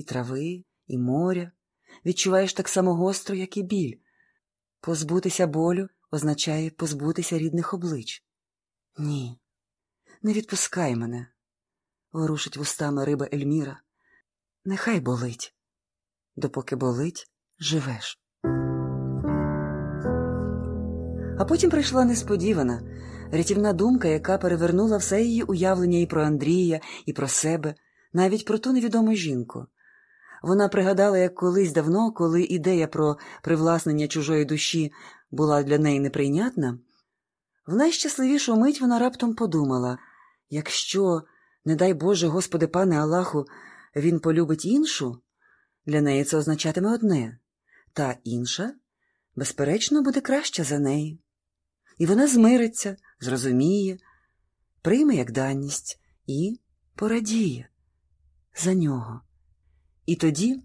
і трави, і моря, відчуваєш так само гостро, як і біль. Позбутися болю означає позбутися рідних облич. Ні, не відпускай мене, ворушить вустами риба Ельміра. Нехай болить. Допоки болить, живеш. А потім прийшла несподівана, рятівна думка, яка перевернула все її уявлення і про Андрія, і про себе, навіть про ту невідому жінку. Вона пригадала, як колись давно, коли ідея про привласнення чужої душі була для неї неприйнятна, в найщасливішу мить вона раптом подумала якщо, не дай Боже, Господи пане Аллаху, він полюбить іншу, для неї це означатиме одне та інша, безперечно, буде краща за неї. І вона змириться, зрозуміє, прийме як даність і порадіє за нього. І тоді,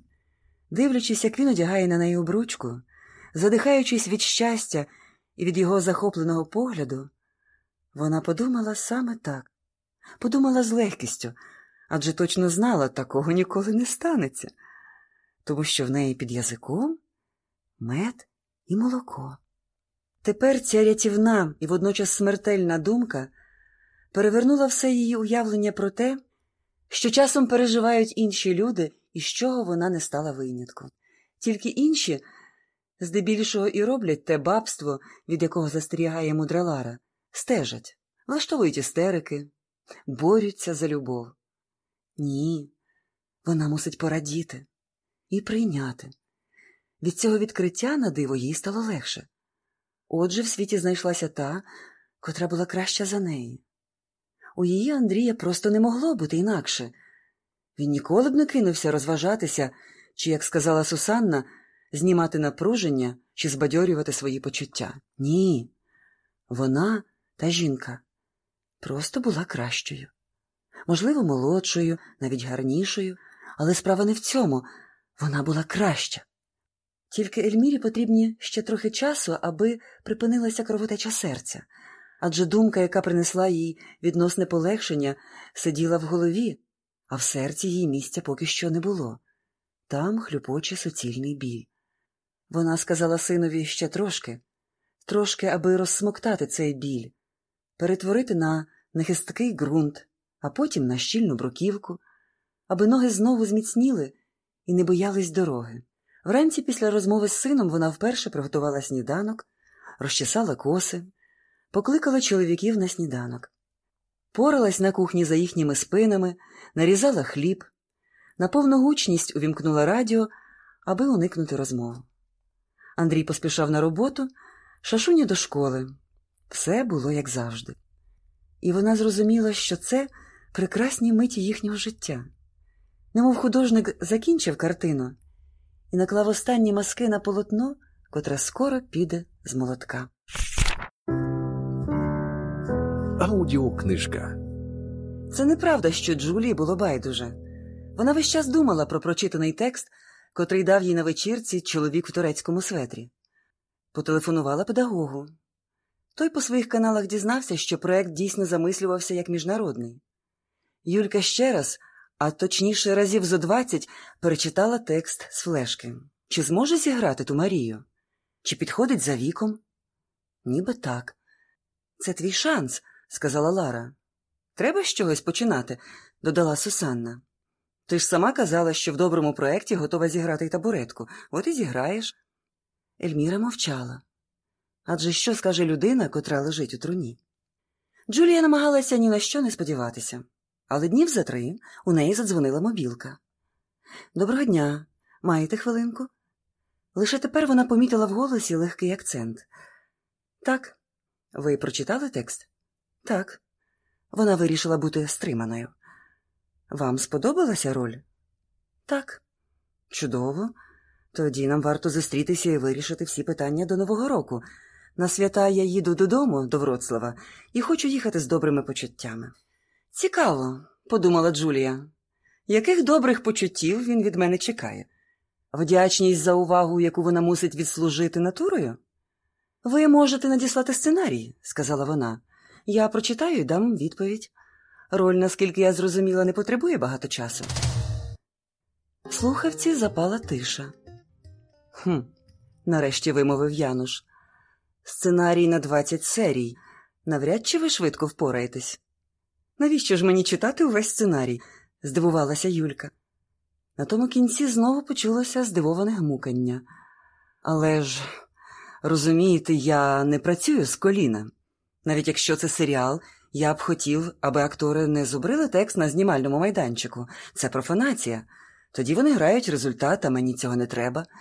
дивлячись, як він одягає на неї обручку, задихаючись від щастя і від його захопленого погляду, вона подумала саме так, подумала з легкістю, адже точно знала, такого ніколи не станеться, тому що в неї під язиком мед і молоко. Тепер ця рятівна і водночас смертельна думка перевернула все її уявлення про те, що часом переживають інші люди і з чого вона не стала винятком. Тільки інші здебільшого і роблять те бабство, від якого застерігає мудра Лара, стежать, влаштовують істерики, борються за любов. Ні, вона мусить порадіти і прийняти. Від цього відкриття на диво їй стало легше. Отже, в світі знайшлася та, котра була краща за неї. У її Андрія просто не могло бути інакше. Він ніколи б не кинувся розважатися, чи, як сказала Сусанна, знімати напруження чи збадьорювати свої почуття. Ні, вона, та жінка, просто була кращою. Можливо, молодшою, навіть гарнішою, але справа не в цьому вона була краща. Тільки Ельмірі потрібні ще трохи часу, аби припинилася кровотеча серця, адже думка, яка принесла їй відносне полегшення, сиділа в голові, а в серці їй місця поки що не було. Там хлюпоче суцільний біль. Вона сказала синові ще трошки, трошки, аби розсмоктати цей біль, перетворити на нехисткий ґрунт, а потім на щільну бруківку, аби ноги знову зміцніли і не боялись дороги. Вранці після розмови з сином вона вперше приготувала сніданок, розчесала коси, покликала чоловіків на сніданок, поралась на кухні за їхніми спинами, нарізала хліб, на повну гучність увімкнула радіо, аби уникнути розмов. Андрій поспішав на роботу, шашуня до школи. Все було як завжди. І вона зрозуміла, що це прекрасні миті їхнього життя. Немов художник закінчив картину і наклав останні маски на полотно, котре скоро піде з молотка. Аудіокнижка. Це неправда, що Джулії було байдуже. Вона весь час думала про прочитаний текст, котрий дав їй на вечірці чоловік в турецькому светрі. Потелефонувала педагогу. Той по своїх каналах дізнався, що проект дійсно замислювався як міжнародний. Юлька ще раз, а точніше разів зо двадцять, перечитала текст з флешки. Чи зможе зіграти ту Марію? Чи підходить за віком? Ніби так. Це твій шанс, сказала Лара. Треба з чогось починати, додала Сусанна. Ти ж сама казала, що в доброму проєкті готова зіграти й табуретку. От і зіграєш. Ельміра мовчала. Адже що скаже людина, котра лежить у труні? Джулія намагалася ні на що не сподіватися, але днів за три у неї задзвонила мобілка. Доброго дня. Маєте хвилинку? Лише тепер вона помітила в голосі легкий акцент. Так. Ви прочитали текст? Так. Вона вирішила бути стриманою. Вам сподобалася роль? Так. Чудово. Тоді нам варто зустрітися і вирішити всі питання до Нового року. На свята я їду додому, до Вроцлава, і хочу їхати з добрими почуттями. Цікаво, подумала Джулія. Яких добрих почуттів він від мене чекає? Вдячність за увагу, яку вона мусить відслужити натурою? Ви можете надіслати сценарій, сказала вона. Я прочитаю і дам відповідь. Роль, наскільки я зрозуміла, не потребує багато часу. Слухавці запала тиша. Хм, нарешті вимовив Януш. Сценарій на 20 серій. Навряд чи ви швидко впораєтесь. Навіщо ж мені читати увесь сценарій? здивувалася Юлька. На тому кінці знову почулося здивоване гмукання. Але ж, розумієте, я не працюю з коліна. Навіть якщо це серіал, я б хотів, аби актори не зубрили текст на знімальному майданчику. Це профанація. Тоді вони грають результат, а мені цього не треба.